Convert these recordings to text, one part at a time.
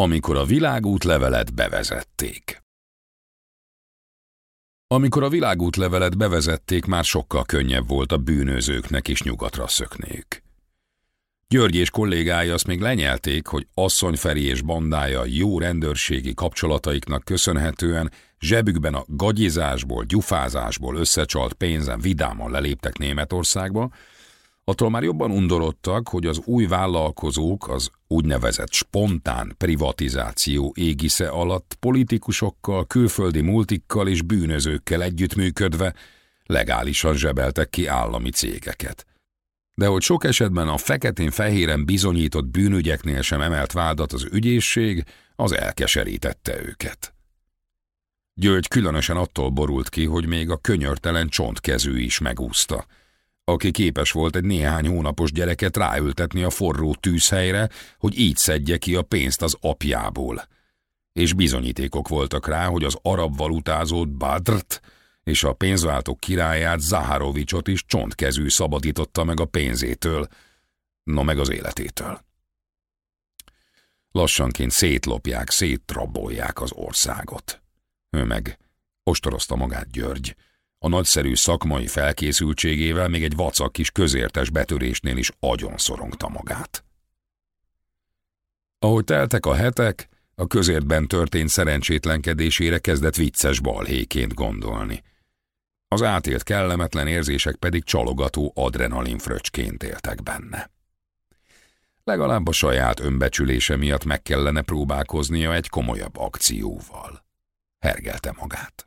amikor a világútlevelet bevezették. Amikor a világútlevelet bevezették, már sokkal könnyebb volt a bűnözőknek is nyugatra szökniük. György és kollégái azt még lenyelték, hogy Asszony Feri és bandája jó rendőrségi kapcsolataiknak köszönhetően zsebükben a gagyizásból, gyufázásból összecsalt pénzen vidáman leléptek Németországba, Attól már jobban undorodtak, hogy az új vállalkozók az úgynevezett spontán privatizáció égisze alatt politikusokkal, külföldi multikkal és bűnözőkkel együttműködve legálisan zsebeltek ki állami cégeket. De hogy sok esetben a feketén-fehéren bizonyított bűnügyeknél sem emelt vádat az ügyészség, az elkeserítette őket. György különösen attól borult ki, hogy még a könyörtelen csontkezű is megúszta – aki képes volt egy néhány hónapos gyereket ráültetni a forró tűzhelyre, hogy így szedje ki a pénzt az apjából. És bizonyítékok voltak rá, hogy az arab valutázót Badrt és a pénzváltók királyát Zaharovicsot is csontkezű szabadította meg a pénzétől, no meg az életétől. Lassanként szétlopják, széttrabolják az országot. Ő meg ostorozta magát György, a nagyszerű szakmai felkészültségével még egy vacak kis közértes betörésnél is agyon szorongta magát. Ahogy teltek a hetek, a közértben történt szerencsétlenkedésére kezdett vicces balhéként gondolni. Az átélt kellemetlen érzések pedig csalogató adrenalinfröcsként éltek benne. Legalább a saját önbecsülése miatt meg kellene próbálkoznia egy komolyabb akcióval. Hergelte magát.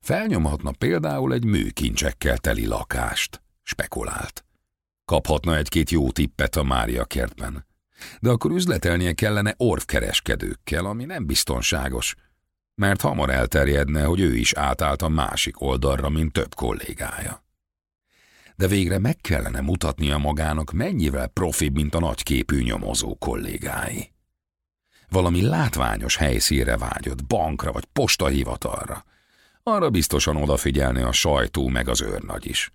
Felnyomhatna például egy műkincsekkel teli lakást, spekulált. Kaphatna egy-két jó tippet a Mária kertben. De akkor üzletelnie kellene orvkereskedőkkel, ami nem biztonságos, mert hamar elterjedne, hogy ő is átállt a másik oldalra, mint több kollégája. De végre meg kellene mutatnia magának mennyivel profibb, mint a nagyképű nyomozó kollégái. Valami látványos helyszínre vágyott, bankra vagy postahivatalra, arra biztosan odafigyelni a sajtó meg az őrnagy is.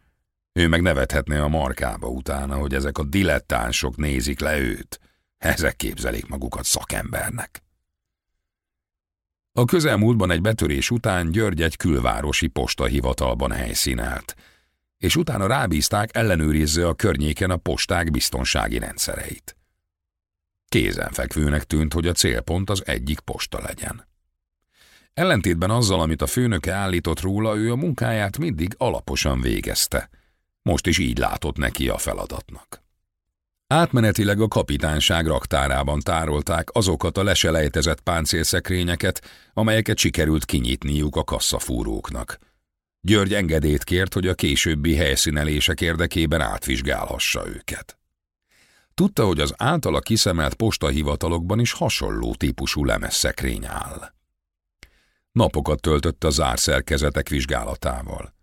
Ő meg nevethetné a markába utána, hogy ezek a dilettánsok nézik le őt. Ezek képzelik magukat szakembernek. A közelmúltban egy betörés után György egy külvárosi postahivatalban helyszínelt, és utána rábízták ellenőrizze a környéken a posták biztonsági rendszereit. Kézenfekvőnek tűnt, hogy a célpont az egyik posta legyen. Ellentétben azzal, amit a főnöke állított róla, ő a munkáját mindig alaposan végezte. Most is így látott neki a feladatnak. Átmenetileg a kapitányság raktárában tárolták azokat a leselejtezett páncélszekrényeket, amelyeket sikerült kinyitniuk a kasszafúróknak. György engedélyt kért, hogy a későbbi helyszínelések érdekében átvizsgálhassa őket. Tudta, hogy az általa kiszemelt postahivatalokban is hasonló típusú lemezszekrény áll. Napokat töltött a zárszerkezetek vizsgálatával.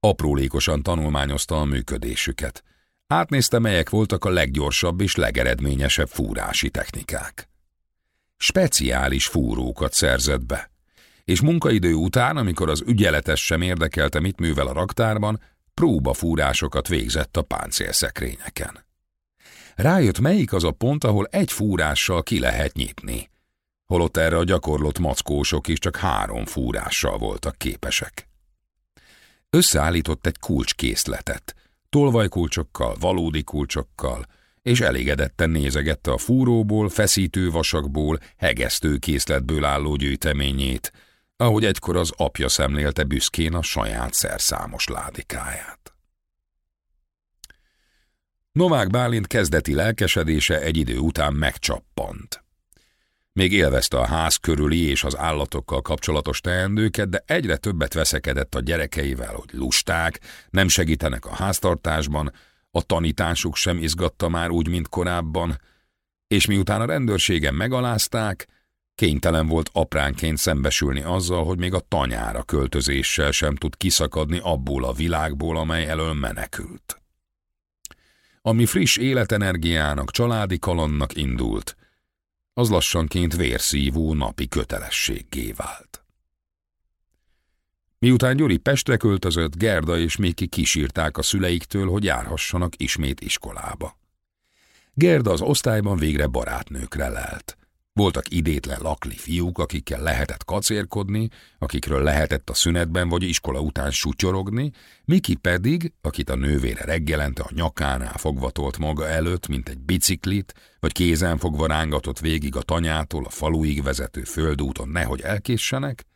Aprólékosan tanulmányozta a működésüket. Átnézte, melyek voltak a leggyorsabb és legeredményesebb fúrási technikák. Speciális fúrókat szerzett be, és munkaidő után, amikor az ügyeletes sem érdekelte, mit művel a raktárban, próbafúrásokat végzett a páncélszekrényeken. Rájött, melyik az a pont, ahol egy fúrással ki lehet nyitni, holott erre a gyakorlott mackósok is csak három fúrással voltak képesek. Összeállított egy kulcskészletet, tolvajkulcsokkal, valódi kulcsokkal, és elégedetten nézegette a fúróból, feszítővasakból, hegesztőkészletből álló gyűjteményét, ahogy egykor az apja szemlélte büszkén a saját szerszámos ládikáját. Novák Bálint kezdeti lelkesedése egy idő után megcsappant. Még élvezte a ház körüli és az állatokkal kapcsolatos teendőket, de egyre többet veszekedett a gyerekeivel, hogy lusták, nem segítenek a háztartásban, a tanításuk sem izgatta már úgy, mint korábban, és miután a rendőrségen megalázták, kénytelen volt apránként szembesülni azzal, hogy még a tanyára költözéssel sem tud kiszakadni abból a világból, amely elől menekült. Ami friss életenergiának, családi kalannak indult – az lassanként vérszívó napi kötelességgé vált. Miután Gyuri Pestre költözött, Gerda és Miki kísírták a szüleiktől, hogy járhassanak ismét iskolába. Gerda az osztályban végre barátnőkre lelt. Voltak idétlen lakli fiúk, akikkel lehetett kacérkodni, akikről lehetett a szünetben vagy iskola után sutyorogni, Miki pedig, akit a nővére reggelente a nyakánál fogvatolt maga előtt, mint egy biciklit, vagy kézen fogva rángatott végig a tanyától a faluig vezető földúton nehogy elkéssenek,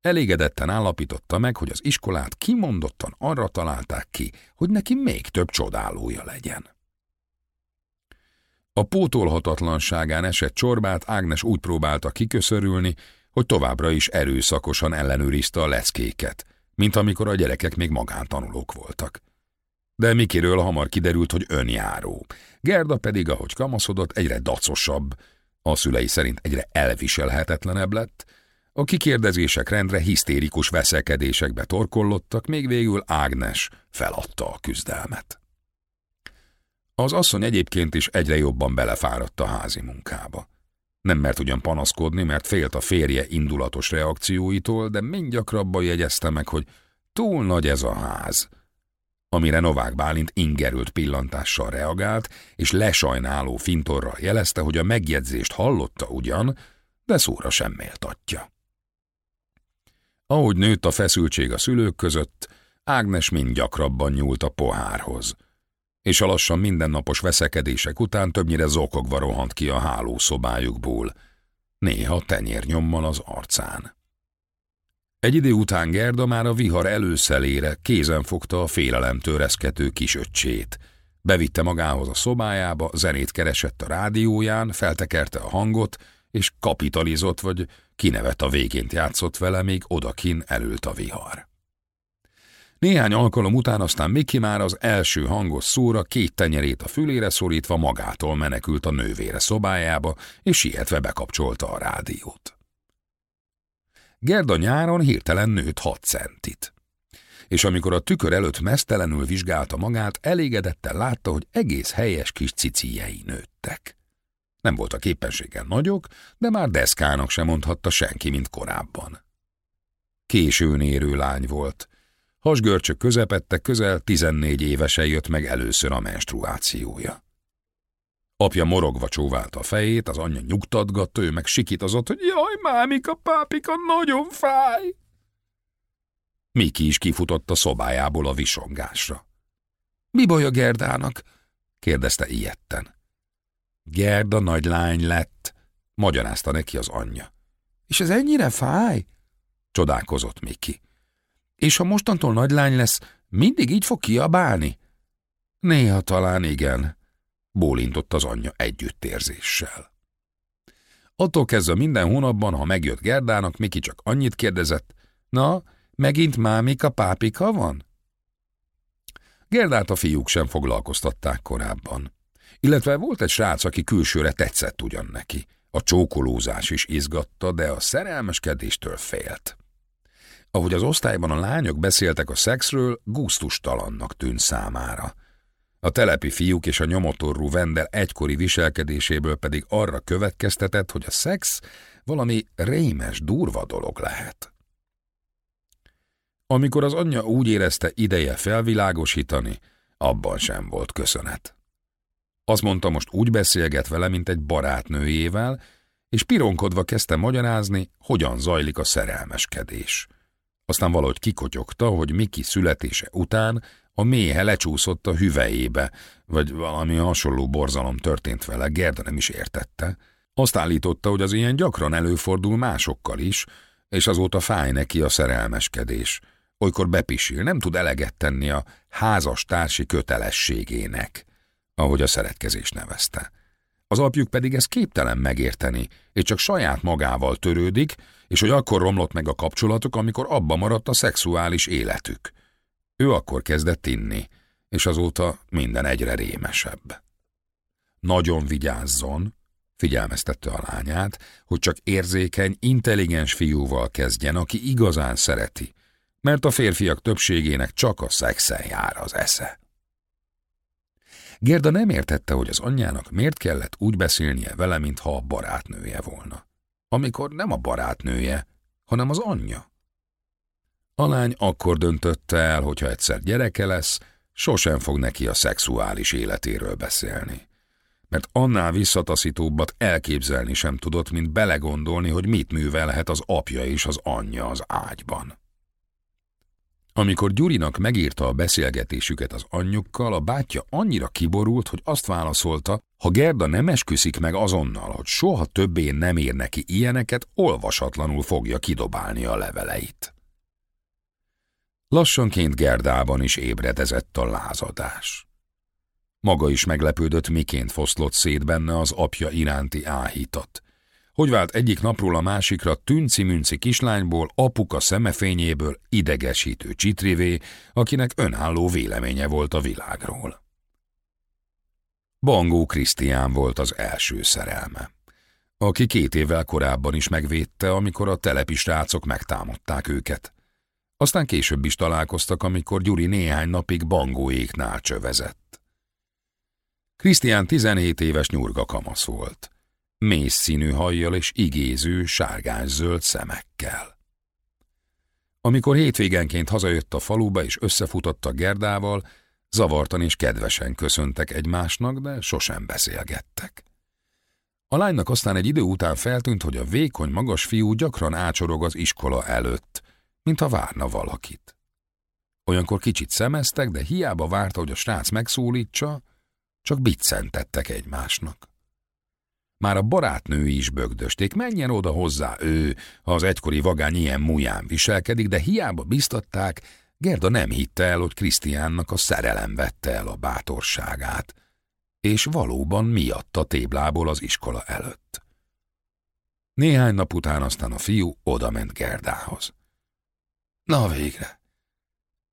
elégedetten állapította meg, hogy az iskolát kimondottan arra találták ki, hogy neki még több csodálója legyen. A pótolhatatlanságán esett csorbát Ágnes úgy próbálta kiköszörülni, hogy továbbra is erőszakosan ellenőrizte a leckéket, mint amikor a gyerekek még magántanulók voltak. De Mikiről hamar kiderült, hogy önjáró. Gerda pedig, ahogy kamaszodott, egyre dacosabb, a szülei szerint egyre elviselhetetlenebb lett, a kikérdezések rendre hisztérikus veszekedésekbe torkollottak, még végül Ágnes feladta a küzdelmet. Az asszony egyébként is egyre jobban belefáradt a házi munkába. Nem mert ugyan panaszkodni, mert félt a férje indulatos reakcióitól, de mind gyakrabban jegyezte meg, hogy túl nagy ez a ház. Amire Novák Bálint ingerült pillantással reagált, és lesajnáló fintorral jelezte, hogy a megjegyzést hallotta ugyan, de szóra sem méltatja. Ahogy nőtt a feszültség a szülők között, Ágnes mind gyakrabban nyúlt a pohárhoz – és a lassan mindennapos veszekedések után többnyire zokogva rohant ki a hálószobájukból, néha tenyérnyommal az arcán. Egy idő után Gerda már a vihar előszelére kézen fogta a félelemtől reszkető kisöccsét. Bevitte magához a szobájába, zenét keresett a rádióján, feltekerte a hangot, és kapitalizott vagy kinevet a végént játszott vele, még odakin elült a vihar. Néhány alkalom után aztán Miki már az első hangos szóra két tenyerét a fülére szorítva magától menekült a nővére szobájába, és sietve bekapcsolta a rádiót. Gerda nyáron hirtelen nőtt hat centit. És amikor a tükör előtt mesztelenül vizsgálta magát, elégedetten látta, hogy egész helyes kis cicijei nőttek. Nem voltak éppenséggel nagyok, de már deszkának sem mondhatta senki, mint korábban. Későn érő lány volt, Hasgörcsök közepette közel 14 évesen jött meg először a menstruációja. Apja morogva csóválta a fejét, az anyja nyugtatgatta, ő meg sikítozott, hogy jaj, mámika, pápika, nagyon fáj. Miki is kifutott a szobájából a visongásra. Mi baj a Gerdának? kérdezte ilyetten. Gerda nagy lány lett, magyarázta neki az anyja. És ez ennyire fáj? csodálkozott Miki. És ha mostantól nagylány lesz, mindig így fog kiabálni? Néha talán igen, bólintott az anyja együttérzéssel. Attól kezdve minden hónapban, ha megjött Gerdának, Miki csak annyit kérdezett, na, megint mámika, pápika van? Gerdát a fiúk sem foglalkoztatták korábban. Illetve volt egy srác, aki külsőre tetszett ugyan neki. A csókolózás is izgatta, de a szerelmeskedéstől félt. Ahogy az osztályban a lányok beszéltek a szexről, gusztustalannak tűnt számára. A telepi fiúk és a nyomotorú vendel egykori viselkedéséből pedig arra következtetett, hogy a szex valami rémes, durva dolog lehet. Amikor az anyja úgy érezte ideje felvilágosítani, abban sem volt köszönet. Azt mondta, most úgy beszélget vele, mint egy barátnőjével, és pironkodva kezdte magyarázni, hogyan zajlik a szerelmeskedés. Aztán valahogy kikotyogta, hogy Miki születése után a méhe lecsúszott a hüvejébe, vagy valami hasonló borzalom történt vele, Gerda nem is értette. Azt állította, hogy az ilyen gyakran előfordul másokkal is, és azóta fáj neki a szerelmeskedés. Olykor bepisil, nem tud eleget tenni a házastársi kötelességének, ahogy a szeretkezés nevezte. Az apjuk pedig ezt képtelen megérteni, és csak saját magával törődik, és hogy akkor romlott meg a kapcsolatuk, amikor abba maradt a szexuális életük. Ő akkor kezdett inni, és azóta minden egyre rémesebb. Nagyon vigyázzon, figyelmeztette a lányát, hogy csak érzékeny, intelligens fiúval kezdjen, aki igazán szereti, mert a férfiak többségének csak a szexen jár az esze. Gerda nem értette, hogy az anyjának miért kellett úgy beszélnie vele, mintha a barátnője volna. Amikor nem a barátnője, hanem az anyja. A lány akkor döntötte el, hogyha egyszer gyereke lesz, sosem fog neki a szexuális életéről beszélni. mert annál visszataszítóbbat elképzelni sem tudott, mint belegondolni, hogy mit művelhet az apja és az anyja az ágyban. Amikor Gyurinak megírta a beszélgetésüket az anyjukkal, a bátyja annyira kiborult, hogy azt válaszolta, ha Gerda nem esküszik meg azonnal, hogy soha többé nem ér neki ilyeneket, olvasatlanul fogja kidobálni a leveleit. Lassanként Gerdában is ébredezett a lázadás. Maga is meglepődött, miként foszlott szét benne az apja iránti áhítat. Hogy vált egyik napról a másikra tünci-münci kislányból, apuka szemefényéből idegesítő csitrivé, akinek önálló véleménye volt a világról. Bangó Krisztián volt az első szerelme, aki két évvel korábban is megvédte, amikor a telepi srácok megtámadták őket. Aztán később is találkoztak, amikor Gyuri néhány napig bangóéknál csövezett. Krisztián 17 éves nyurga kamasz volt. Mész színű hajjal és igéző, sárgás-zöld szemekkel. Amikor hétvégenként hazajött a faluba és összefutott a Gerdával, zavartan és kedvesen köszöntek egymásnak, de sosem beszélgettek. A lánynak aztán egy idő után feltűnt, hogy a vékony, magas fiú gyakran ácsorog az iskola előtt, mintha várna valakit. Olyankor kicsit szemeztek, de hiába várta, hogy a srác megszólítsa, csak biccentettek egymásnak. Már a barátnői is bögdösték, menjen oda hozzá ő, ha az egykori vagány ilyen múján viselkedik, de hiába biztatták, Gerda nem hitte el, hogy Krisztiánnak a szerelem vette el a bátorságát, és valóban miatta téblából az iskola előtt. Néhány nap után aztán a fiú odament Gerdához. Na végre!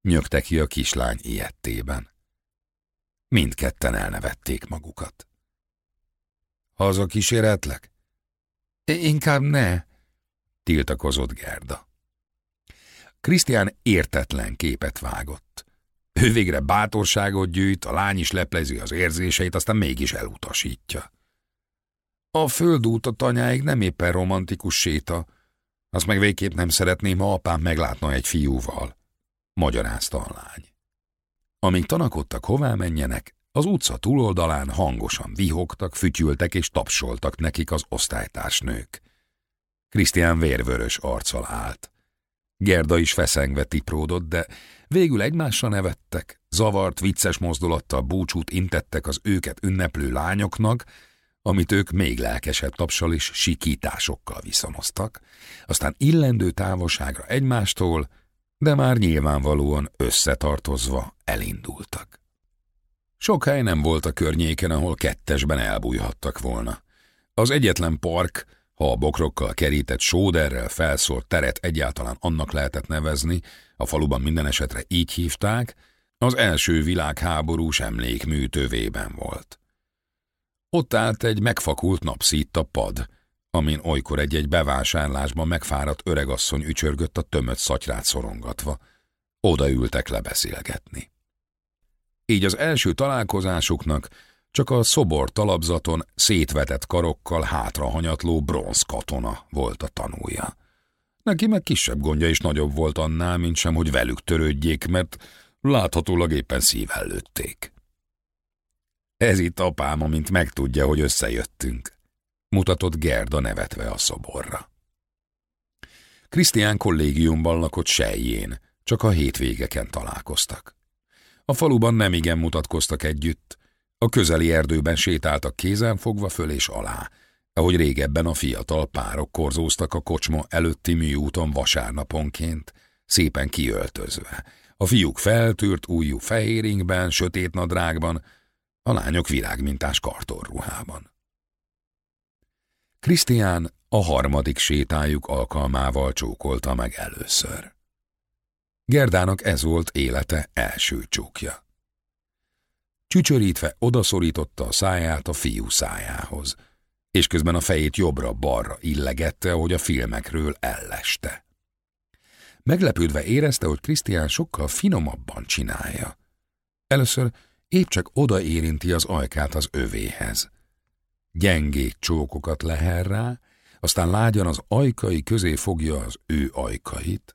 Nyögte ki a kislány ilyettében. Mindketten elnevették magukat. Haza kíséretlek? Inkább ne, tiltakozott Gerda. Krisztián értetlen képet vágott. Ő végre bátorságot gyűjt, a lány is leplezi az érzéseit, aztán mégis elutasítja. A földút a tanyáig nem éppen romantikus séta, azt meg végképp nem szeretném, ha apám meglátna egy fiúval, magyarázta a lány. Amíg tanakodtak, hová menjenek, az utca túloldalán hangosan vihogtak, fütyültek és tapsoltak nekik az osztálytársnők. Krisztián vérvörös arccal állt. Gerda is feszengve tipródott, de végül egymásra nevettek, zavart, vicces mozdulattal búcsút intettek az őket ünneplő lányoknak, amit ők még lelkesebb tapsal és sikításokkal viszonoztak, aztán illendő távolságra egymástól, de már nyilvánvalóan összetartozva elindultak. Sok hely nem volt a környéken, ahol kettesben elbújhattak volna. Az egyetlen park, ha a bokrokkal kerített sóderrel felszólt teret egyáltalán annak lehetett nevezni, a faluban minden esetre így hívták, az első világháborús emlékmű tövében volt. Ott állt egy megfakult napszítta pad, amin olykor egy-egy bevásárlásban megfáradt öregasszony ücsörgött a tömött szatyrát szorongatva. Odaültek lebeszélgetni. Így az első találkozásuknak csak a szobor talapzaton szétvetett karokkal hátrahanyatló bronz katona volt a tanúja. Neki meg kisebb gondja is nagyobb volt annál, mint sem, hogy velük törődjék, mert láthatólag éppen szível lőtték. Ez itt apám, amint megtudja, hogy összejöttünk, mutatott Gerda nevetve a szoborra. Krisztián kollégiumban lakott sejjén, csak a hétvégeken találkoztak. A faluban nem igen mutatkoztak együtt, a közeli erdőben sétáltak kézen fogva föl és alá, ahogy régebben a fiatal párok korzóztak a kocsma előtti műúton vasárnaponként, szépen kiöltözve. A fiúk feltűrt újjú fehéringben, sötét nadrágban, a lányok virágmintás kartorruhában. Krisztián a harmadik sétájuk alkalmával csókolta meg először. Gerdának ez volt élete első csókja. Csücsörítve odaszorította a száját a fiú szájához, és közben a fejét jobbra-balra illegette, ahogy a filmekről elleste. Meglepődve érezte, hogy Krisztián sokkal finomabban csinálja. Először épp csak odaérinti az ajkát az övéhez. Gyengék csókokat leher rá, aztán lágyan az ajkai közé fogja az ő ajkait,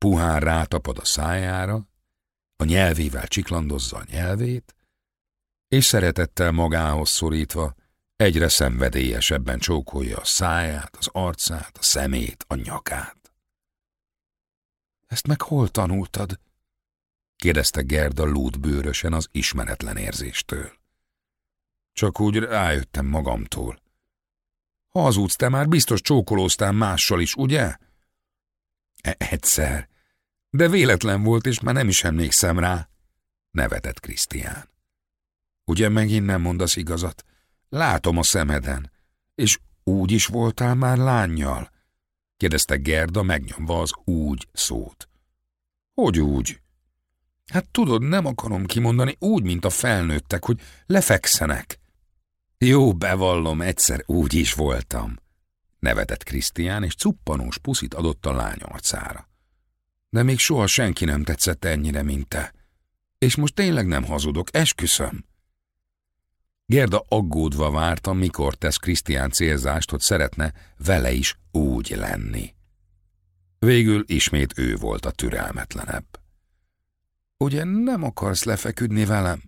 puhán rátapad a szájára, a nyelvével csiklandozza a nyelvét, és szeretettel magához szorítva egyre szenvedélyesebben csókolja a száját, az arcát, a szemét, a nyakát. Ezt meg hol tanultad? kérdezte Gerda lútbőrösen az ismeretlen érzéstől. Csak úgy rájöttem magamtól. Hazudsz, te már biztos csókolóztál mással is, ugye? E Egyszer. De véletlen volt, és már nem is emlékszem rá, nevetett Krisztián. Ugye megint nem mondasz igazat? Látom a szemeden. És úgy is voltál már lányjal? kérdezte Gerda megnyomva az úgy szót. Hogy úgy? Hát tudod, nem akarom kimondani úgy, mint a felnőttek, hogy lefekszenek. Jó, bevallom, egyszer úgy is voltam, nevetett Krisztián, és cuppanós puszit adott a lány arcára. De még soha senki nem tetszett ennyire, mint te. És most tényleg nem hazudok, esküszöm. Gerda aggódva várta, mikor tesz Krisztián célzást, hogy szeretne vele is úgy lenni. Végül ismét ő volt a türelmetlenebb. Ugye nem akarsz lefeküdni velem?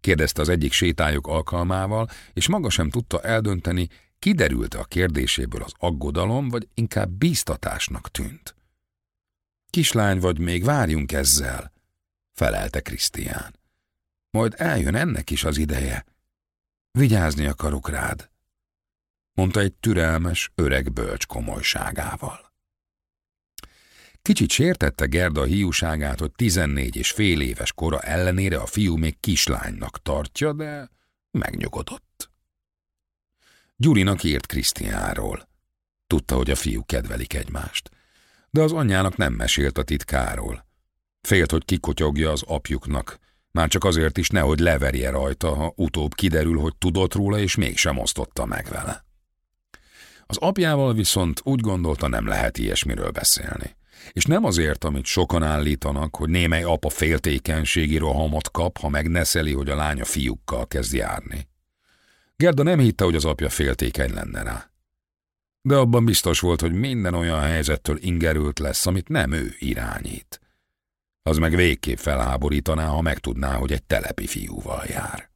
kérdezte az egyik sétájuk alkalmával, és maga sem tudta eldönteni, kiderült a kérdéséből az aggodalom, vagy inkább bíztatásnak tűnt. Kislány vagy még, várjunk ezzel, felelte Krisztián. Majd eljön ennek is az ideje. Vigyázni akarok rád, mondta egy türelmes, öreg bölcs komolyságával. Kicsit sértette Gerda hiúságát, hogy tizennégy és fél éves kora ellenére a fiú még kislánynak tartja, de megnyugodott. Gyurinak írt Krisztiánról. Tudta, hogy a fiú kedvelik egymást. De az anyjának nem mesélt a titkáról. Félt, hogy kikotyogja az apjuknak, már csak azért is nehogy leverje rajta, ha utóbb kiderül, hogy tudott róla, és mégsem osztotta meg vele. Az apjával viszont úgy gondolta, nem lehet ilyesmiről beszélni. És nem azért, amit sokan állítanak, hogy némely apa féltékenységi rohamot kap, ha megneszeli, hogy a lánya fiúkkal kezd járni. Gerda nem hitte, hogy az apja féltékeny lenne rá. De abban biztos volt, hogy minden olyan helyzettől ingerült lesz, amit nem ő irányít. Az meg végképp felháborítaná, ha megtudná, hogy egy telepi fiúval jár.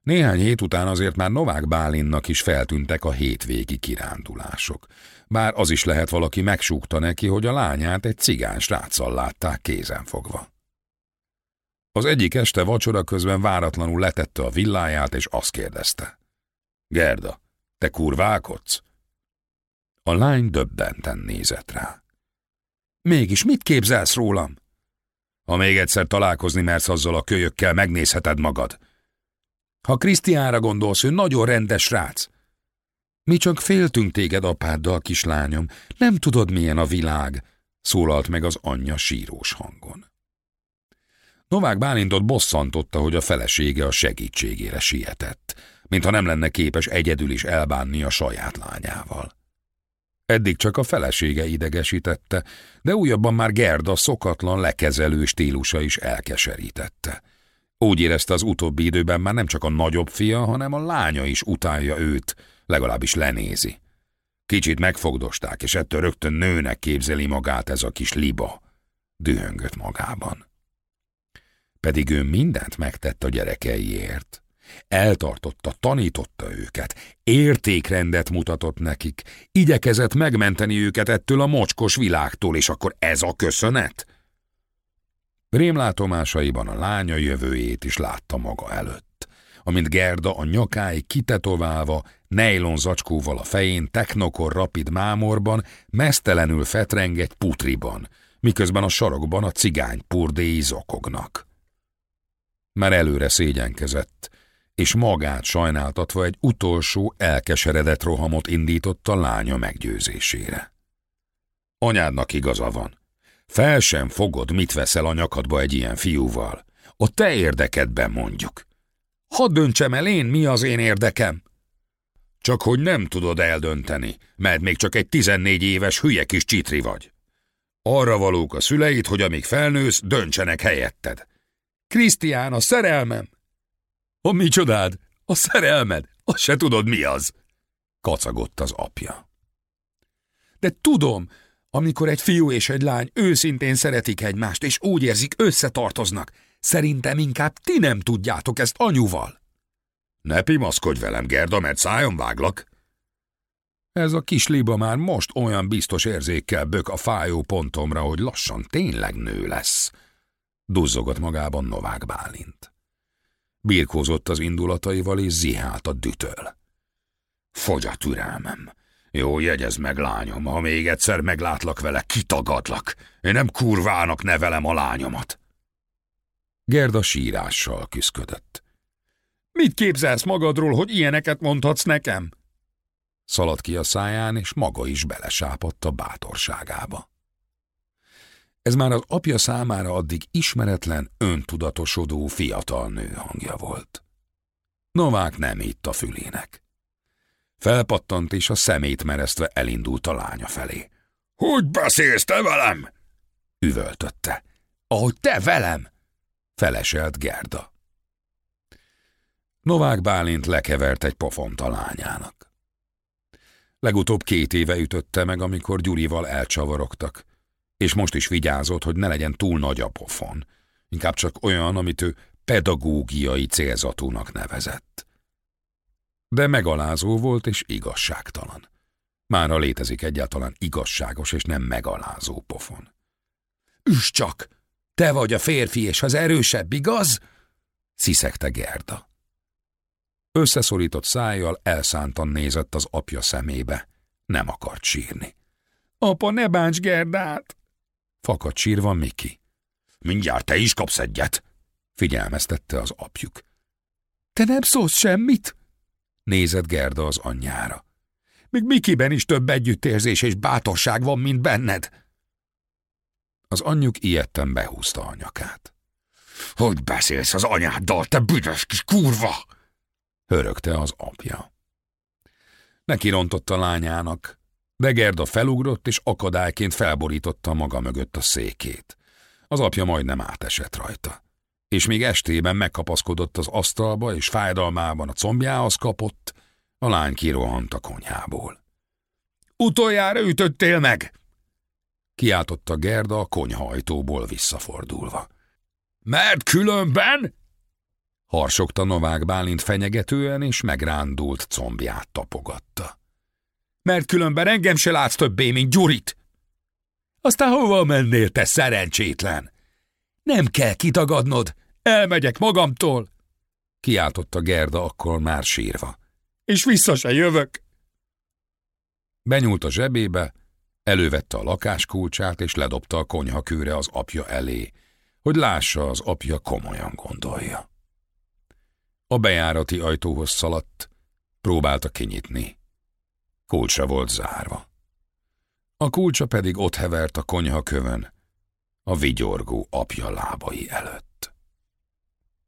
Néhány hét után azért már Novák Bálinnak is feltűntek a hétvégi kirándulások. Bár az is lehet valaki megsúgta neki, hogy a lányát egy cigány sráccal látták kézen fogva. Az egyik este vacsora közben váratlanul letette a villáját, és azt kérdezte. Gerda, te kurválkodsz? A lány döbbenten nézett rá. Mégis mit képzelsz rólam? Ha még egyszer találkozni mersz azzal a kölyökkel, megnézheted magad. Ha Krisztiánra gondolsz, ő nagyon rendes srác. Mi csak féltünk téged apáddal, kislányom. Nem tudod, milyen a világ, szólalt meg az anyja sírós hangon. Novák Bálintot bosszantotta, hogy a felesége a segítségére sietett, mintha nem lenne képes egyedül is elbánni a saját lányával. Eddig csak a felesége idegesítette, de újabban már Gerda szokatlan lekezelő stílusa is elkeserítette. Úgy érezte az utóbbi időben már nem csak a nagyobb fia, hanem a lánya is utálja őt, legalábbis lenézi. Kicsit megfogdosták, és ettől rögtön nőnek képzeli magát ez a kis liba. Dühöngött magában. Pedig ő mindent megtett a gyerekeiért. Eltartotta, tanította őket, értékrendet mutatott nekik, igyekezett megmenteni őket ettől a mocskos világtól, és akkor ez a köszönet? Rémlátomásaiban a lánya jövőjét is látta maga előtt, amint Gerda a nyakáig kitetoválva, nejlon zacskóval a fején, technokor rapid mámorban, mesztelenül fetreng egy putriban, miközben a sarokban a cigány purdéi zokognak. Már előre szégyenkezett, és magát sajnáltatva egy utolsó elkeseredett rohamot indított a lánya meggyőzésére. Anyádnak igaza van. Fel sem fogod, mit veszel a nyakadba egy ilyen fiúval. A te érdekedben mondjuk. Hadd döntsem el én, mi az én érdekem. Csak hogy nem tudod eldönteni, mert még csak egy tizennégy éves hülye kis csitri vagy. Arra valók a szüleid, hogy amíg felnősz, döntsenek helyetted. Krisztián, a szerelmem! A micsodád? A szerelmed? Azt se tudod, mi az? Kacagott az apja. De tudom, amikor egy fiú és egy lány őszintén szeretik egymást, és úgy érzik, összetartoznak. Szerintem inkább ti nem tudjátok ezt anyuval. Ne pimaszkodj velem, Gerda, mert szájon váglak. Ez a kis liba már most olyan biztos érzékkel bök a fájó pontomra, hogy lassan tényleg nő lesz. Duzzogott magában Novák Bálint. Birkózott az indulataival és zihált a dütöl. Fogy a türelmem. Jó, jegyez meg, lányom, ha még egyszer meglátlak vele, kitagadlak. Én nem kurvának nevelem a lányomat. Gerda sírással küszködött. Mit képzelsz magadról, hogy ilyeneket mondhatsz nekem? Szaladt ki a száján, és maga is belesápadt a bátorságába. Ez már az apja számára addig ismeretlen, öntudatosodó fiatal nő hangja volt. Novák nem itt a fülének. Felpattant, és a szemét meresztve elindult a lánya felé. – Hogy beszélsz te velem? – üvöltötte. – Ahogy te velem! – feleselt Gerda. Novák Bálint lekevert egy pofont a lányának. Legutóbb két éve ütötte meg, amikor Gyurival elcsavarogtak, és most is vigyázott, hogy ne legyen túl nagy a pofon, inkább csak olyan, amit ő pedagógiai célzatúnak nevezett. De megalázó volt és igazságtalan. Mára létezik egyáltalán igazságos és nem megalázó pofon. Üss csak! Te vagy a férfi és az erősebb, igaz? sziszegte Gerda. Összeszorított szájjal elszántan nézett az apja szemébe. Nem akart sírni. Apa, ne bánts Gerdát! Fakadt sírva Miki. Mindjárt te is kapsz egyet, figyelmeztette az apjuk. Te nem szólsz semmit? Nézett Gerda az anyjára. Még Mikiben is több együttérzés és bátorság van, mint benned. Az anyjuk ilyetten behúzta a nyakát. Hogy beszélsz az anyáddal, te büdös kis kurva! Hörögte az apja. Neki rontott a lányának, de Gerda felugrott, és akadályként felborította maga mögött a székét. Az apja majdnem átesett rajta. És még estében megkapaszkodott az asztalba, és fájdalmában a combjához kapott, a lány kirohant a konyhából. Utoljára ütöttél meg! Kiáltotta Gerda a konyhajtóból visszafordulva. Mert különben Harsogta Novák Bálint fenyegetően, és megrándult combját tapogatta. Mert különben engem se látsz többé, mint Gyurit. Aztán hova mennél, te szerencsétlen? Nem kell kitagadnod, elmegyek magamtól, kiáltotta Gerda akkor már sírva. És vissza se jövök. Benyúlt a zsebébe, elővette a lakáskulcsát, és ledobta a konyhakőre az apja elé, hogy lássa, az apja komolyan gondolja. A bejárati ajtóhoz szaladt, próbálta kinyitni. Kulcsa volt zárva. A kulcsa pedig ott hevert a konyha kövön, a vigyorgó apja lábai előtt.